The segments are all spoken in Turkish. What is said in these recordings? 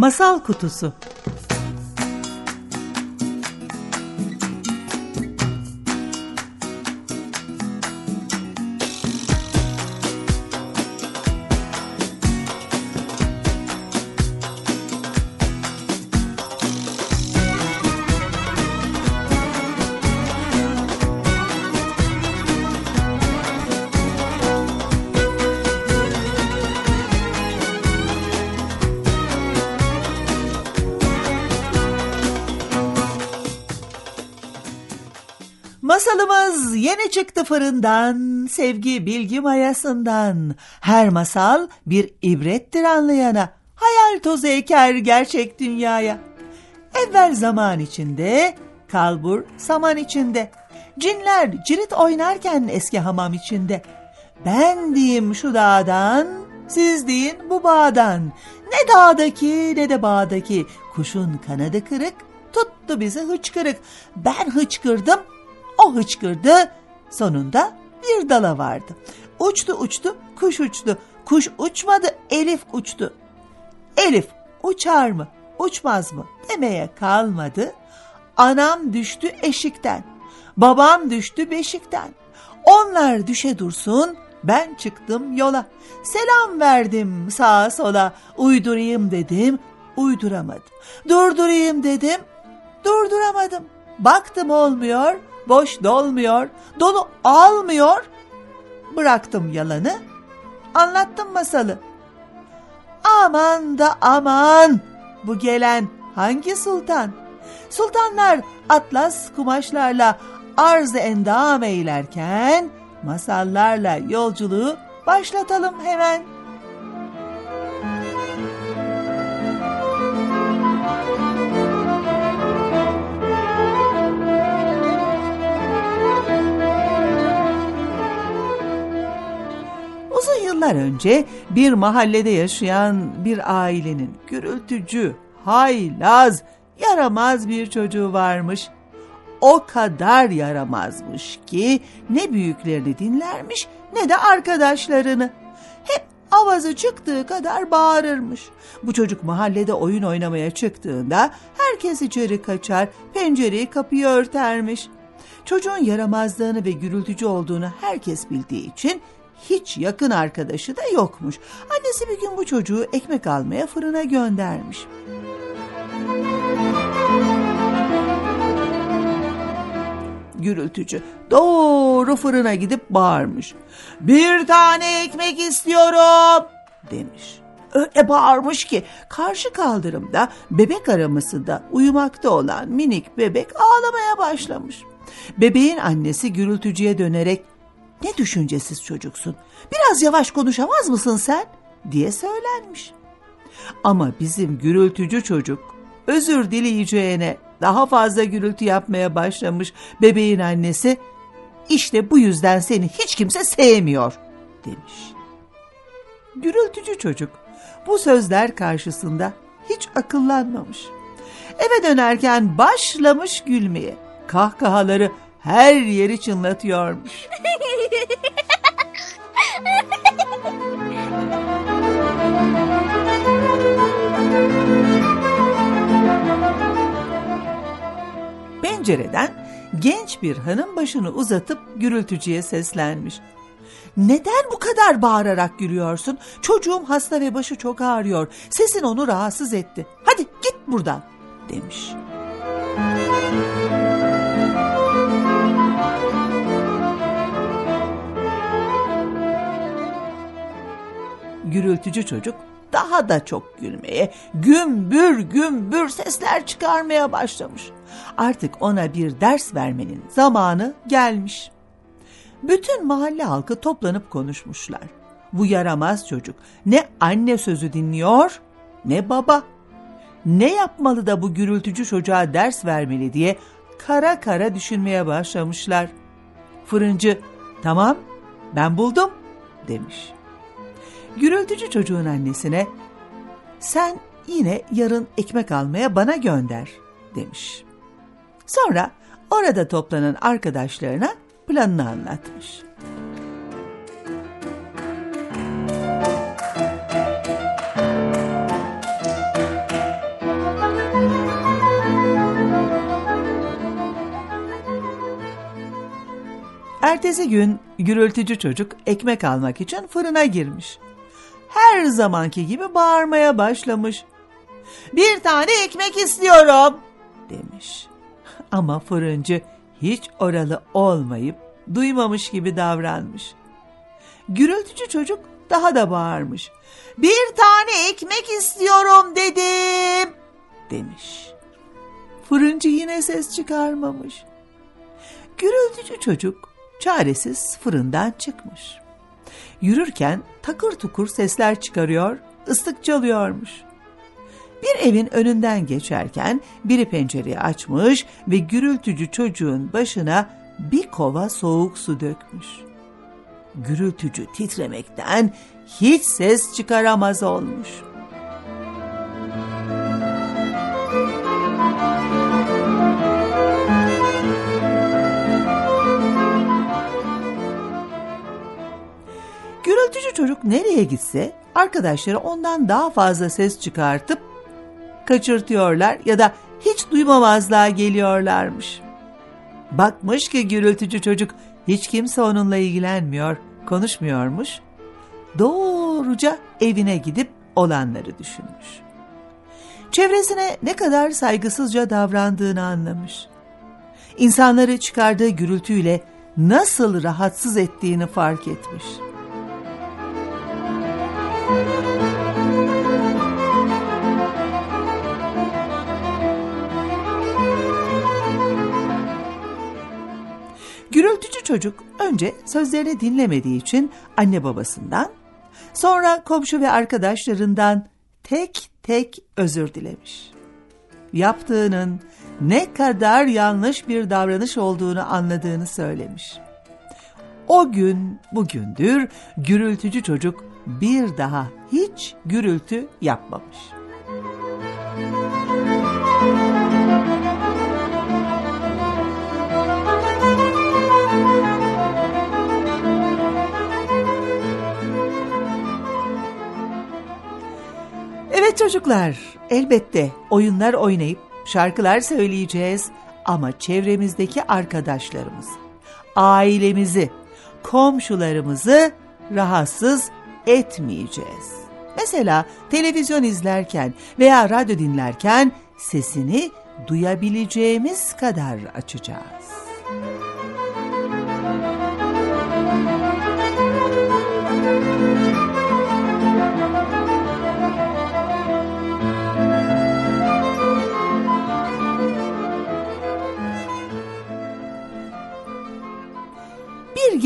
Masal Kutusu Masalımız yeni çıktı fırından, sevgi bilgi mayasından. Her masal bir ibrettir anlayana, hayal tozu eker gerçek dünyaya. Evvel zaman içinde, kalbur saman içinde. Cinler cirit oynarken eski hamam içinde. Ben diyeyim şu dağdan, siz deyin bu bağdan. Ne dağdaki ne de bağdaki, kuşun kanadı kırık, tuttu bizi hıçkırık. Ben hıçkırdım, o hıçkırdı, sonunda bir dala vardı. Uçtu uçtu, kuş uçtu. Kuş uçmadı, Elif uçtu. Elif uçar mı, uçmaz mı demeye kalmadı. Anam düştü eşikten, babam düştü beşikten. Onlar düşe dursun, ben çıktım yola. Selam verdim sağa sola, uydurayım dedim, uyduramadım. Durdurayım dedim, durduramadım. Baktım olmuyor, boş dolmuyor, dolu almıyor. Bıraktım yalanı, anlattım masalı. Aman da aman, bu gelen hangi sultan? Sultanlar atlas kumaşlarla arz endam eylerken, masallarla yolculuğu başlatalım hemen. Yıllar önce bir mahallede yaşayan bir ailenin gürültücü, haylaz, yaramaz bir çocuğu varmış. O kadar yaramazmış ki ne büyüklerini dinlermiş ne de arkadaşlarını. Hep avazı çıktığı kadar bağırırmış. Bu çocuk mahallede oyun oynamaya çıktığında herkes içeri kaçar, pencereyi kapıyı örtermiş. Çocuğun yaramazlığını ve gürültücü olduğunu herkes bildiği için hiç yakın arkadaşı da yokmuş. Annesi bir gün bu çocuğu ekmek almaya fırına göndermiş. Gürültücü doğru fırına gidip bağırmış. Bir tane ekmek istiyorum demiş. Öyle bağırmış ki karşı kaldırımda bebek aramasında uyumakta olan minik bebek ağlamaya başlamış. Bebeğin annesi gürültücüye dönerek ne düşüncesiz çocuksun. Biraz yavaş konuşamaz mısın sen? diye söylenmiş. Ama bizim gürültücü çocuk özür dileyeceğine daha fazla gürültü yapmaya başlamış bebeğin annesi. İşte bu yüzden seni hiç kimse sevmiyor demiş. Gürültücü çocuk bu sözler karşısında hiç akıllanmamış. Eve dönerken başlamış gülmeye. Kahkahaları her yeri çınlatıyormuş. Pencereden genç bir hanım başını uzatıp gürültücüye seslenmiş. Neden bu kadar bağırarak gülüyorsun? Çocuğum hasta ve başı çok ağrıyor. Sesin onu rahatsız etti. Hadi git buradan demiş. Gürültücü çocuk daha da çok gülmeye, gümbür gümbür sesler çıkarmaya başlamış. Artık ona bir ders vermenin zamanı gelmiş. Bütün mahalle halkı toplanıp konuşmuşlar. Bu yaramaz çocuk ne anne sözü dinliyor ne baba. Ne yapmalı da bu gürültücü çocuğa ders vermeli diye kara kara düşünmeye başlamışlar. Fırıncı, tamam ben buldum demiş. Gürültücü çocuğun annesine, sen yine yarın ekmek almaya bana gönder demiş. Sonra orada toplanan arkadaşlarına planını anlatmış. Ertesi gün gürültücü çocuk ekmek almak için fırına girmiş. Her zamanki gibi bağırmaya başlamış. Bir tane ekmek istiyorum demiş. Ama fırıncı hiç oralı olmayıp duymamış gibi davranmış. Gürültücü çocuk daha da bağırmış. Bir tane ekmek istiyorum dedim demiş. Fırıncı yine ses çıkarmamış. Gürültücü çocuk çaresiz fırından çıkmış. Yürürken takır tukur sesler çıkarıyor, ıslık çalıyormuş. Bir evin önünden geçerken biri pencereyi açmış ve gürültücü çocuğun başına bir kova soğuk su dökmüş. Gürültücü titremekten hiç ses çıkaramaz olmuş. Gürültücü çocuk nereye gitse arkadaşları ondan daha fazla ses çıkartıp kaçırtıyorlar ya da hiç duymamazlığa geliyorlarmış. Bakmış ki gürültücü çocuk hiç kimse onunla ilgilenmiyor, konuşmuyormuş. Doğruca evine gidip olanları düşünmüş. Çevresine ne kadar saygısızca davrandığını anlamış. İnsanları çıkardığı gürültüyle nasıl rahatsız ettiğini fark etmiş. Gürültücü çocuk önce sözlerini dinlemediği için anne babasından, sonra komşu ve arkadaşlarından tek tek özür dilemiş. Yaptığının ne kadar yanlış bir davranış olduğunu anladığını söylemiş. O gün bugündür gürültücü çocuk bir daha hiç gürültü yapmamış. Evet çocuklar, elbette oyunlar oynayıp şarkılar söyleyeceğiz ama çevremizdeki arkadaşlarımız, ailemizi, komşularımızı rahatsız etmeyeceğiz. Mesela televizyon izlerken veya radyo dinlerken sesini duyabileceğimiz kadar açacağız.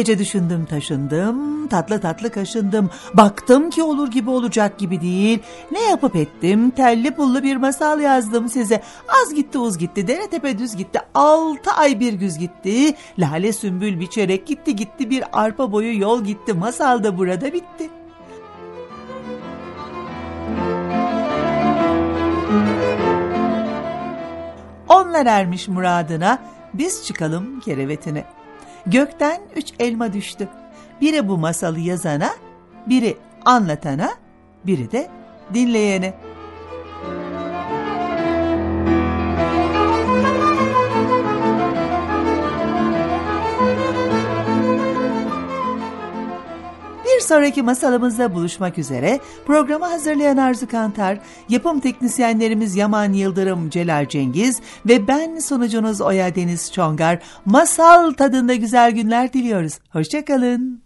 Gece düşündüm taşındım, tatlı tatlı kaşındım. Baktım ki olur gibi olacak gibi değil. Ne yapıp ettim, telli pullu bir masal yazdım size. Az gitti uz gitti, dere tepe düz gitti, altı ay bir güz gitti. Lale sümbül biçerek gitti gitti bir arpa boyu yol gitti. Masal da burada bitti. Onlar ermiş muradına, biz çıkalım kerevetine. Gökten üç elma düştü. Biri bu masalı yazana, biri anlatana, biri de dinleyene. Sonraki masalımızda buluşmak üzere programı hazırlayan Arzu Kantar, yapım teknisyenlerimiz Yaman Yıldırım, Celal Cengiz ve ben sunucunuz Oya Deniz Çongar masal tadında güzel günler diliyoruz. Hoşçakalın.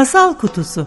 Masal Kutusu